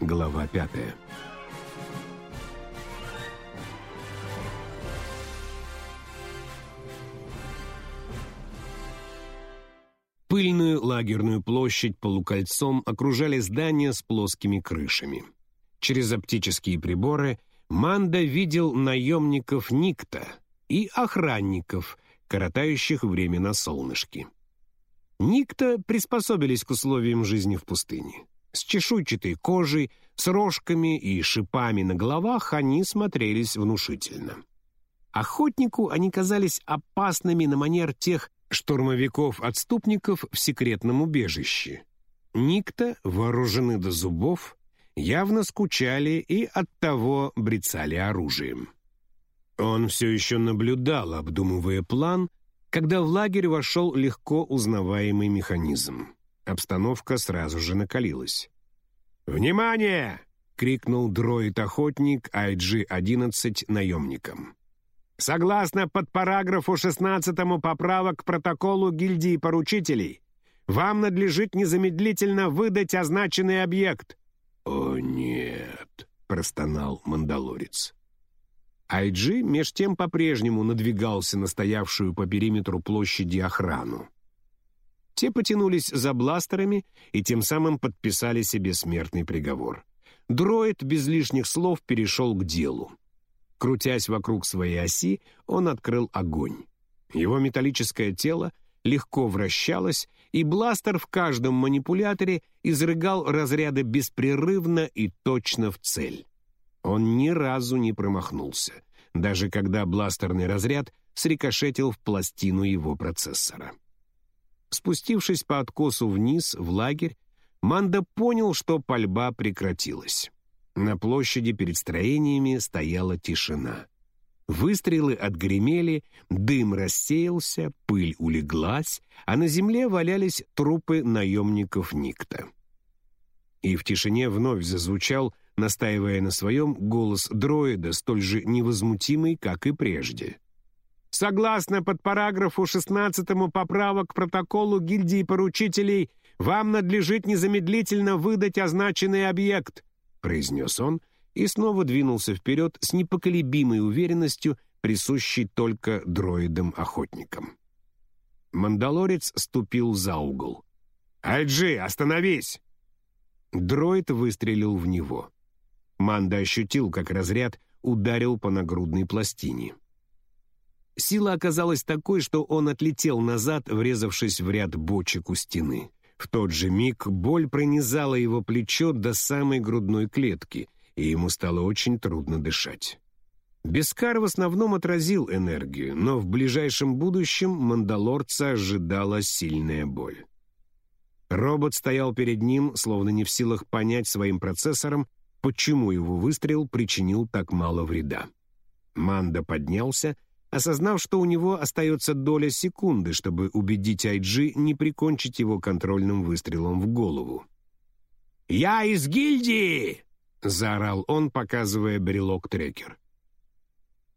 Глава пятая. Пыльную лагерную площадь полукольцом окружали здания с плоскими крышами. Через оптические приборы Манда видел наемников Никта и охранников, коротающих время на солнышке. Никта приспособились к условиям жизни в пустыне. С чешуйчатой кожей, с рожками и шипами на головах они смотрелись внушительно. Охотнику они казались опасными на манер тех штурмовиков-отступников в секретном убежище. Никто, вооружены до зубов, явно скучали и оттого брецали оружием. Он все еще наблюдал, обдумывая план, когда в лагерь вошел легко узнаваемый механизм. Обстановка сразу же накалилась. «Внимание!» — крикнул дроид-охотник IG-11 наемникам. «Согласно подпараграфу 16 поправок к протоколу гильдии поручителей, вам надлежит незамедлительно выдать означенный объект». «О, нет!» — простонал мандалорец. Айджи меж тем по-прежнему надвигался на стоявшую по периметру площади охрану. Те потянулись за бластерами и тем самым подписали себе смертный приговор. Дроид без лишних слов перешел к делу. Крутясь вокруг своей оси, он открыл огонь. Его металлическое тело легко вращалось, и бластер в каждом манипуляторе изрыгал разряды беспрерывно и точно в цель. Он ни разу не промахнулся, даже когда бластерный разряд срикошетил в пластину его процессора. Спустившись по откосу вниз, в лагерь, Манда понял, что пальба прекратилась. На площади перед строениями стояла тишина. Выстрелы отгремели, дым рассеялся, пыль улеглась, а на земле валялись трупы наемников Никта. И в тишине вновь зазвучал настаивая на своем голос дроида, столь же невозмутимый, как и прежде. «Согласно под параграфу 16 поправок к протоколу гильдии поручителей, вам надлежит незамедлительно выдать означенный объект», произнес он и снова двинулся вперед с непоколебимой уверенностью, присущей только дроидам-охотникам. Мандалорец ступил за угол. «Айджи, остановись!» Дроид выстрелил в него. Манда ощутил, как разряд ударил по нагрудной пластине. Сила оказалась такой, что он отлетел назад, врезавшись в ряд бочек у стены. В тот же миг боль пронизала его плечо до самой грудной клетки, и ему стало очень трудно дышать. Бескар в основном отразил энергию, но в ближайшем будущем мандалорца ожидала сильная боль. Робот стоял перед ним, словно не в силах понять своим процессором, почему его выстрел причинил так мало вреда. Манда поднялся, осознав, что у него остается доля секунды, чтобы убедить Айджи не прикончить его контрольным выстрелом в голову. «Я из гильдии!» — заорал он, показывая брелок-трекер.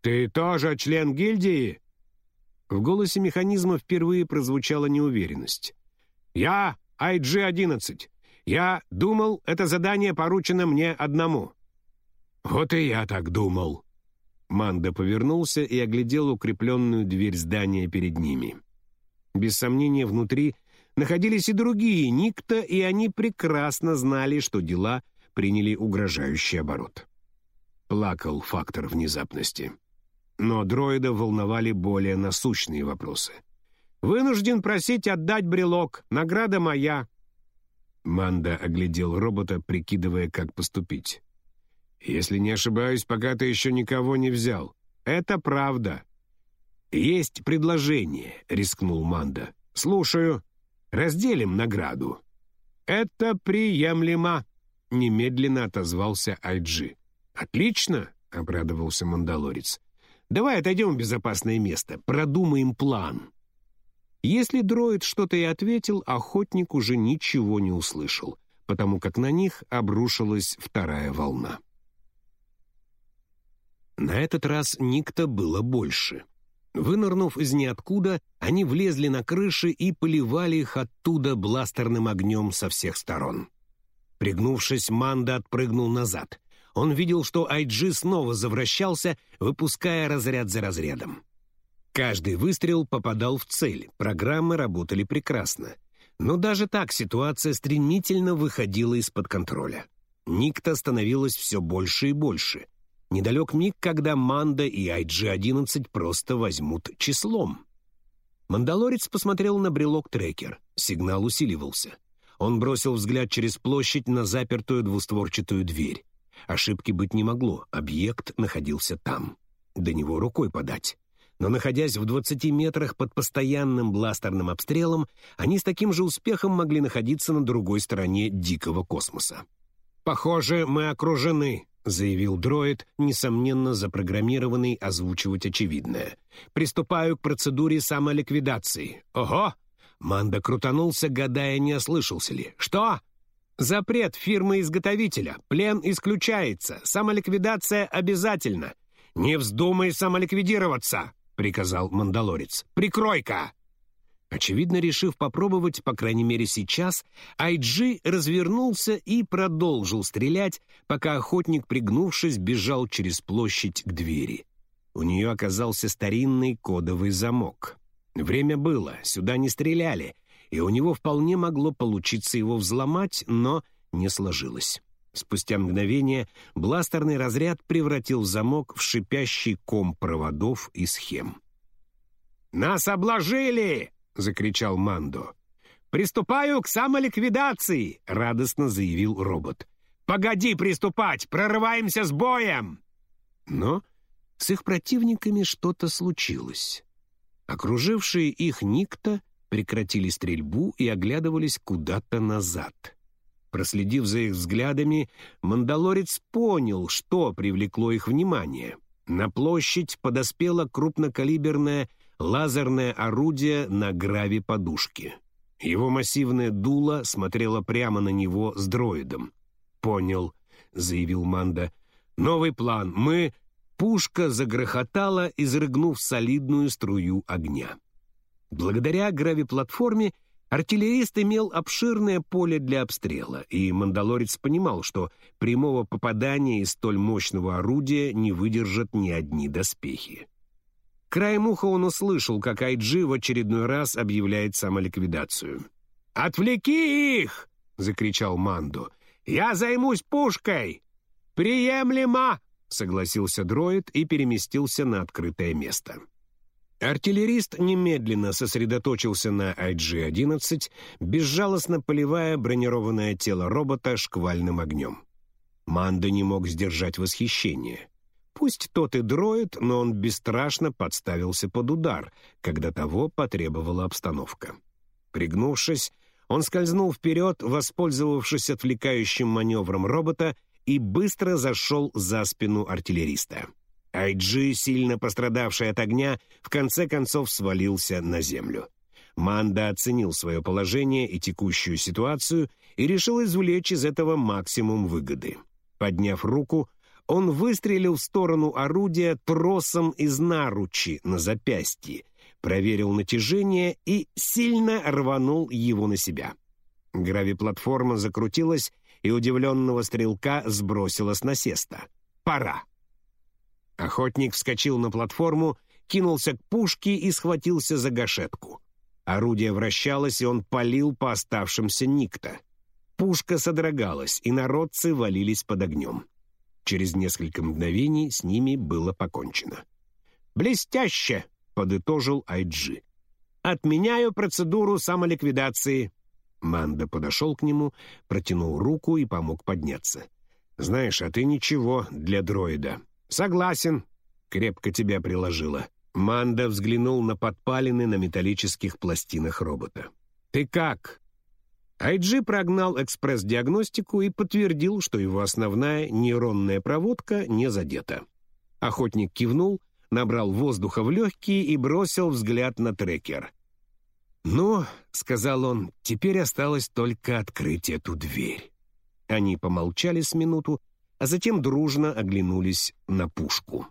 «Ты тоже член гильдии?» В голосе механизма впервые прозвучала неуверенность. «Я IG-11. Я думал, это задание поручено мне одному». «Вот и я так думал». Манда повернулся и оглядел укрепленную дверь здания перед ними. Без сомнения, внутри находились и другие Никто, и они прекрасно знали, что дела приняли угрожающий оборот. Плакал фактор внезапности. Но дроида волновали более насущные вопросы. «Вынужден просить отдать брелок. Награда моя. Манда оглядел робота, прикидывая, как поступить. «Если не ошибаюсь, пока ты еще никого не взял. Это правда». «Есть предложение», — рискнул Манда. «Слушаю. Разделим награду». «Это приемлемо», — немедленно отозвался Айджи. «Отлично», — обрадовался Мандалорец. «Давай отойдем в безопасное место, продумаем план». Если дроид что-то и ответил, охотник уже ничего не услышал, потому как на них обрушилась вторая волна. На этот раз Никто было больше. Вынырнув из ниоткуда, они влезли на крыши и поливали их оттуда бластерным огнем со всех сторон. Пригнувшись, Манда отпрыгнул назад. Он видел, что Айджи снова завращался, выпуская разряд за разрядом. Каждый выстрел попадал в цель, программы работали прекрасно. Но даже так ситуация стремительно выходила из-под контроля. Никта становилось все больше и больше. Недалек миг, когда Манда и IG-11 просто возьмут числом. Мандалорец посмотрел на брелок-трекер. Сигнал усиливался. Он бросил взгляд через площадь на запертую двустворчатую дверь. Ошибки быть не могло, объект находился там. До него рукой подать. Но находясь в 20 метрах под постоянным бластерным обстрелом, они с таким же успехом могли находиться на другой стороне дикого космоса. «Похоже, мы окружены», — заявил дроид, несомненно запрограммированный озвучивать очевидное. «Приступаю к процедуре самоликвидации. Ого!» Манда крутанулся, гадая, не ослышался ли. «Что?» «Запрет фирмы-изготовителя. Плен исключается. Самоликвидация обязательно. Не вздумай самоликвидироваться!» — приказал Мандалорец. «Прикрой-ка!» Очевидно, решив попробовать, по крайней мере сейчас, Айджи развернулся и продолжил стрелять, пока охотник, пригнувшись, бежал через площадь к двери. У нее оказался старинный кодовый замок. Время было, сюда не стреляли, и у него вполне могло получиться его взломать, но не сложилось. Спустя мгновение бластерный разряд превратил замок в шипящий ком проводов и схем. «Нас обложили!» — закричал Мандо. «Приступаю к самоликвидации!» — радостно заявил робот. «Погоди приступать! Прорываемся с боем!» Но с их противниками что-то случилось. Окружившие их Никто прекратили стрельбу и оглядывались куда-то назад. Проследив за их взглядами, Мандалорец понял, что привлекло их внимание. На площадь подоспела крупнокалиберная лазерное орудие на граве подушки. Его массивное дуло смотрело прямо на него с дроидом. «Понял», — заявил Манда. «Новый план. Мы...» Пушка загрохотала, изрыгнув солидную струю огня. Благодаря гравиплатформе артиллерист имел обширное поле для обстрела, и Мандалорец понимал, что прямого попадания из столь мощного орудия не выдержат ни одни доспехи. Краем уха он услышал, как Айджи в очередной раз объявляет самоликвидацию. «Отвлеки их!» — закричал Мандо. «Я займусь пушкой!» «Приемлемо!» — согласился дроид и переместился на открытое место. Артиллерист немедленно сосредоточился на IG-11, безжалостно поливая бронированное тело робота шквальным огнем. Мандо не мог сдержать восхищение. Пусть тот и дроид, но он бесстрашно подставился под удар, когда того потребовала обстановка. Пригнувшись, он скользнул вперед, воспользовавшись отвлекающим маневром робота, и быстро зашел за спину артиллериста. Айджи, сильно пострадавший от огня, в конце концов свалился на землю. Манда оценил свое положение и текущую ситуацию и решил извлечь из этого максимум выгоды. Подняв руку, он выстрелил в сторону орудия тросом из наручи на запястье, проверил натяжение и сильно рванул его на себя. Гравиплатформа закрутилась, и удивленного стрелка сбросила с насеста. «Пора!» Охотник вскочил на платформу, кинулся к пушке и схватился за гашетку. Орудие вращалось, и он палил по оставшимся никто. Пушка содрогалась, и народцы валились под огнем. Через несколько мгновений с ними было покончено. «Блестяще!» — подытожил Айджи. «Отменяю процедуру самоликвидации». Манда подошел к нему, протянул руку и помог подняться. «Знаешь, а ты ничего для дроида». «Согласен». Крепко тебя приложила. Манда взглянул на подпалины на металлических пластинах робота. «Ты как?» Айджи прогнал экспресс-диагностику и подтвердил, что его основная нейронная проводка не задета. Охотник кивнул, набрал воздуха в легкие и бросил взгляд на трекер. «Ну, — сказал он, — теперь осталось только открыть эту дверь». Они помолчали с минуту, а затем дружно оглянулись на пушку.